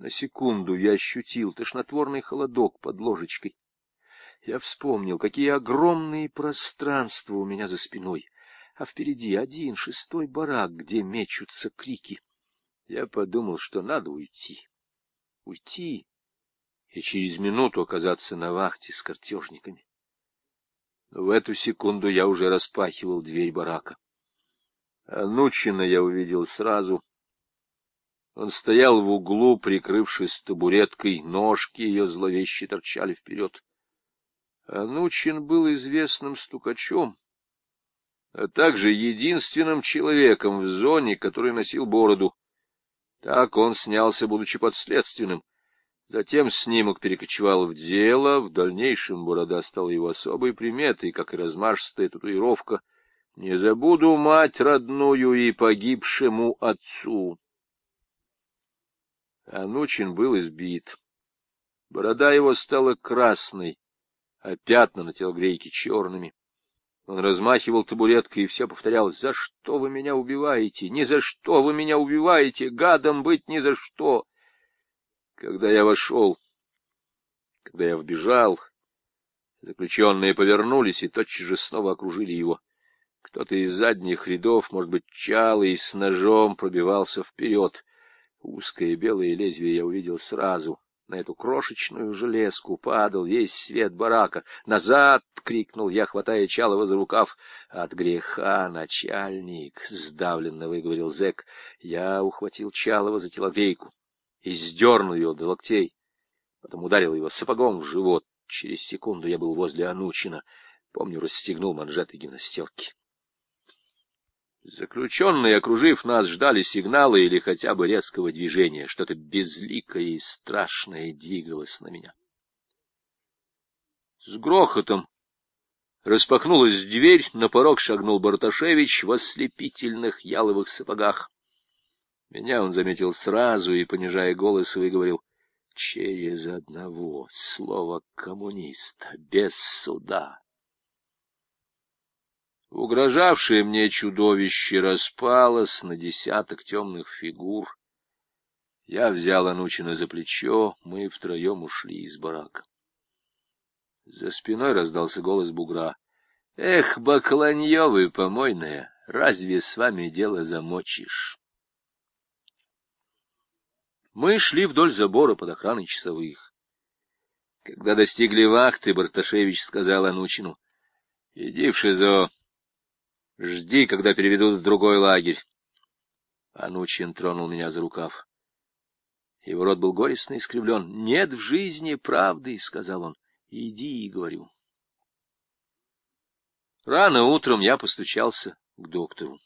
На секунду я ощутил тошнотворный холодок под ложечкой. Я вспомнил, какие огромные пространства у меня за спиной, а впереди один шестой барак, где мечутся крики. Я подумал, что надо уйти. Уйти и через минуту оказаться на вахте с картежниками. Но в эту секунду я уже распахивал дверь барака. Анучина я увидел сразу. Он стоял в углу, прикрывшись табуреткой, ножки ее зловеще торчали вперед. Анучин был известным стукачом, а также единственным человеком в зоне, который носил бороду. Так он снялся, будучи подследственным. Затем снимок перекочевал в дело, в дальнейшем борода стала его особой приметой, как и размашистая татуировка — не забуду мать родную и погибшему отцу. Анучин был избит. Борода его стала красной, а пятна на телогрейке черными. Он размахивал табуреткой и все повторял, «За что вы меня убиваете? Ни за что вы меня убиваете! Гадом быть ни за что!» Когда я вошел, когда я вбежал, заключенные повернулись и тотчас же снова окружили его. Кто-то из задних рядов, может быть, чалый, с ножом пробивался вперед. Узкое белое лезвие я увидел сразу. На эту крошечную железку падал весь свет барака. «Назад!» — крикнул я, хватая Чалова за рукав. «От греха, начальник!» — сдавленно выговорил зэк. Я ухватил Чалова за телогрейку и сдернул его до локтей. Потом ударил его сапогом в живот. Через секунду я был возле Анучина. Помню, расстегнул манжеты гимнастерки. Заключенные, окружив нас, ждали сигнала или хотя бы резкого движения. Что-то безликое и страшное двигалось на меня. С грохотом распахнулась дверь, на порог шагнул Барташевич в ослепительных яловых сапогах. Меня он заметил сразу и, понижая голос, выговорил «Через одного слова коммуниста, без суда». Угрожавшее мне чудовище распалось на десяток темных фигур. Я взял Анучина за плечо, мы втроем ушли из барака. За спиной раздался голос бугра. — Эх, бакланье помойная, разве с вами дело замочишь? Мы шли вдоль забора под охраной часовых. Когда достигли вахты, Барташевич сказал Анучину, — Иди в ШИЗО. Жди, когда переведут в другой лагерь. Анучин тронул меня за рукав. Его рот был горестно искривлен. — Нет в жизни правды, — сказал он. — Иди, — говорю. Рано утром я постучался к доктору.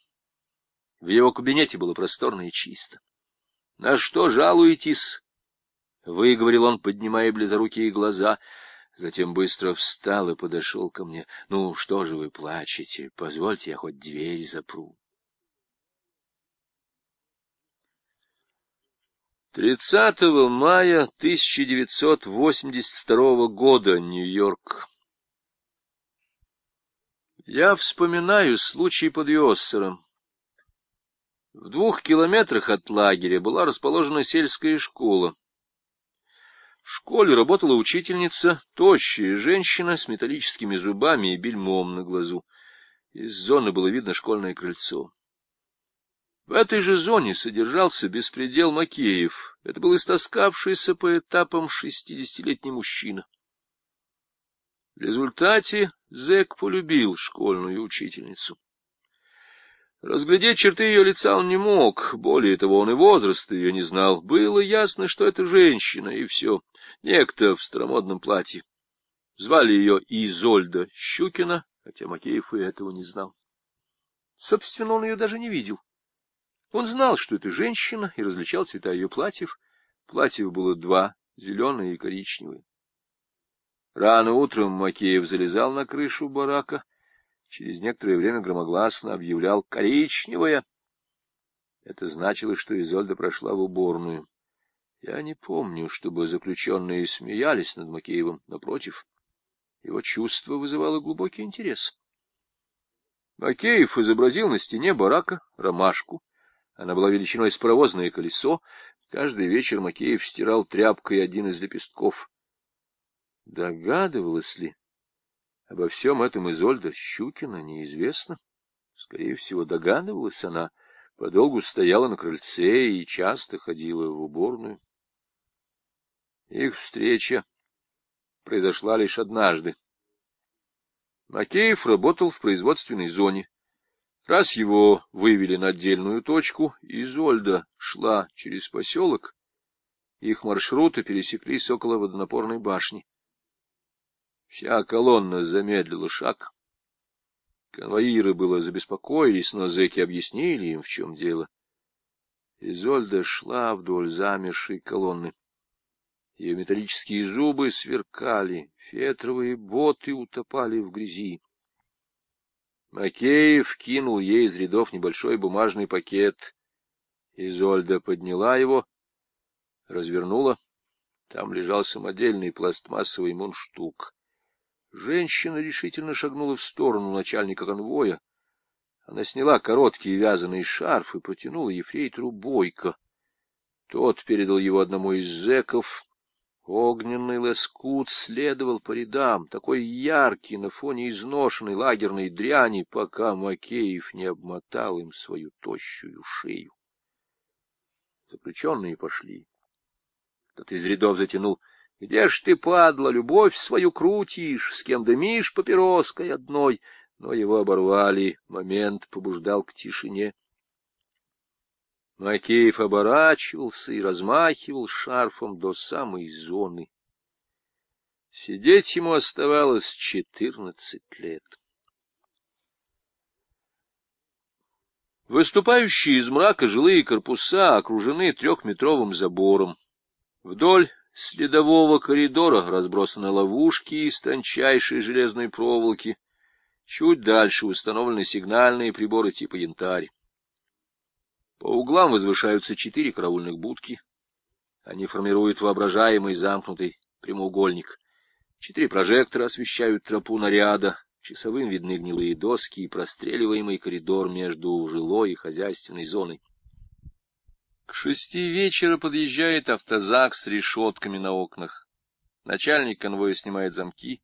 В его кабинете было просторно и чисто. — На что жалуетесь? — выговорил он, поднимая близорукие глаза — Затем быстро встал и подошел ко мне. — Ну, что же вы плачете? Позвольте, я хоть дверь запру. Тридцатого мая 1982 года, Нью-Йорк. Я вспоминаю случай под Йоссером. В двух километрах от лагеря была расположена сельская школа. В школе работала учительница, тощая женщина с металлическими зубами и бельмом на глазу. Из зоны было видно школьное крыльцо. В этой же зоне содержался беспредел Макеев. Это был истоскавшийся по этапам шестидесятилетний мужчина. В результате зэк полюбил школьную учительницу. Разглядеть черты ее лица он не мог, более того, он и возраста ее не знал. Было ясно, что это женщина, и все. Некто в старомодном платье. Звали ее Изольда Щукина, хотя Макеев и этого не знал. Собственно, он ее даже не видел. Он знал, что это женщина, и различал цвета ее платьев. Платьев было два, зеленое и коричневое. Рано утром Макеев залезал на крышу барака, через некоторое время громогласно объявлял «коричневая». Это значило, что Изольда прошла в уборную. Я не помню, чтобы заключенные смеялись над Макеевым. Напротив, его чувство вызывало глубокий интерес. Макеев изобразил на стене барака ромашку. Она была величиной с паровозное колесо. Каждый вечер Макеев стирал тряпкой один из лепестков. Догадывалась ли обо всем этом Изольда Щукина, неизвестно. Скорее всего, догадывалась она, подолгу стояла на крыльце и часто ходила в уборную. Их встреча произошла лишь однажды. Макеев работал в производственной зоне. Раз его вывели на отдельную точку, Изольда шла через поселок, их маршруты пересеклись около водонапорной башни. Вся колонна замедлила шаг. Конвоиры было забеспокоились, но зэки объяснили им, в чем дело. Изольда шла вдоль замершей колонны. Ее металлические зубы сверкали, фетровые боты утопали в грязи. Макеев кинул ей из рядов небольшой бумажный пакет. Изольда подняла его, развернула. Там лежал самодельный пластмассовый мундштук. Женщина решительно шагнула в сторону начальника конвоя. Она сняла короткий вязаный шарф и протянула ефрейтору Бойко. Тот передал его одному из зэков, Огненный лоскут следовал по рядам, такой яркий на фоне изношенной лагерной дряни, пока Макеев не обмотал им свою тощую шею. Заключенные пошли. Кто-то из рядов затянул. — Где ж ты, падла, любовь свою крутишь, с кем дымишь папироской одной? Но его оборвали, момент побуждал к тишине. Макеев оборачивался и размахивал шарфом до самой зоны. Сидеть ему оставалось четырнадцать лет. Выступающие из мрака жилые корпуса окружены трехметровым забором. Вдоль следового коридора разбросаны ловушки из тончайшей железной проволоки. Чуть дальше установлены сигнальные приборы типа янтарь. По углам возвышаются четыре караульных будки. Они формируют воображаемый замкнутый прямоугольник. Четыре прожектора освещают тропу наряда. Часовым видны гнилые доски и простреливаемый коридор между жилой и хозяйственной зоной. К шести вечера подъезжает автозак с решетками на окнах. Начальник конвоя снимает замки.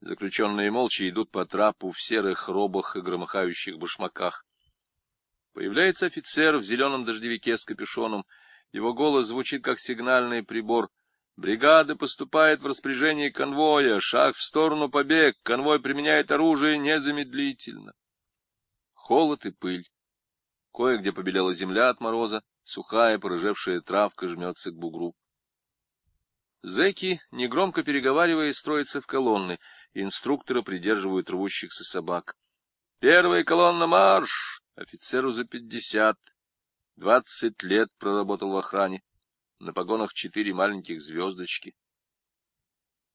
Заключенные молча идут по трапу в серых робах и громыхающих башмаках. Появляется офицер в зеленом дождевике с капюшоном. Его голос звучит как сигнальный прибор. Бригада поступает в распоряжение конвоя. Шаг в сторону побег. Конвой применяет оружие незамедлительно. Холод и пыль. Кое-где побелела земля от мороза. Сухая, порыжевшая травка жмется к бугру. Зэки, негромко переговариваясь, строятся в колонны. Инструкторы придерживают рвущихся собак. «Первая колонна марш!» Офицеру за пятьдесят. Двадцать лет проработал в охране. На погонах четыре маленьких звездочки.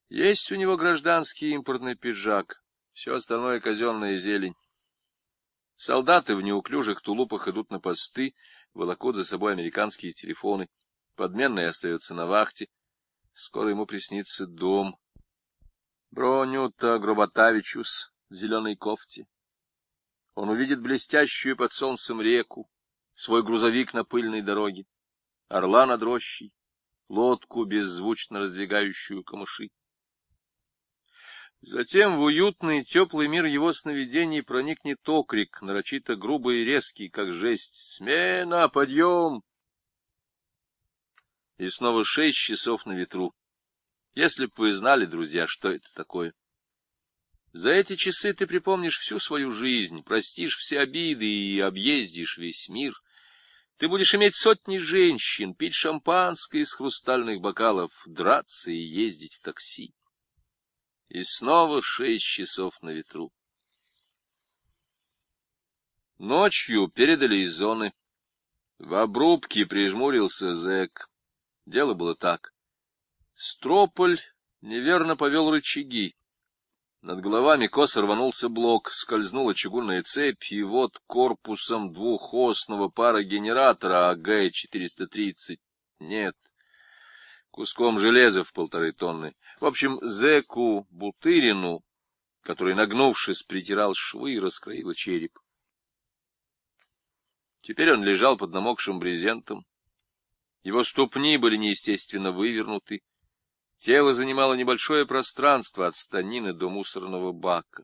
Есть у него гражданский импортный пиджак. Все остальное казенная зелень. Солдаты в неуклюжих тулупах идут на посты, волокут за собой американские телефоны. Подменный остается на вахте. Скоро ему приснится дом. Бронюта Гроботавичус в зеленой кофте. Он увидит блестящую под солнцем реку, свой грузовик на пыльной дороге, орла над рощей, лодку, беззвучно раздвигающую камыши. Затем в уютный, теплый мир его сновидений проникнет окрик, нарочито грубый и резкий, как жесть. «Смена! Подъем!» И снова шесть часов на ветру. Если б вы знали, друзья, что это такое. За эти часы ты припомнишь всю свою жизнь, простишь все обиды и объездишь весь мир. Ты будешь иметь сотни женщин, пить шампанское из хрустальных бокалов, драться и ездить в такси. И снова шесть часов на ветру. Ночью передали из зоны. В обрубке прижмурился зэк. Дело было так. Строполь неверно повел рычаги. Над головами косо рванулся блок, скользнула чугунная цепь, и вот корпусом двухосного пара генератора АГ-430. Нет, куском железа в полторы тонны. В общем, зэку Бутырину, который, нагнувшись, притирал швы и раскроил череп. Теперь он лежал под намокшим брезентом. Его ступни были неестественно вывернуты. Тело занимало небольшое пространство от станины до мусорного бака.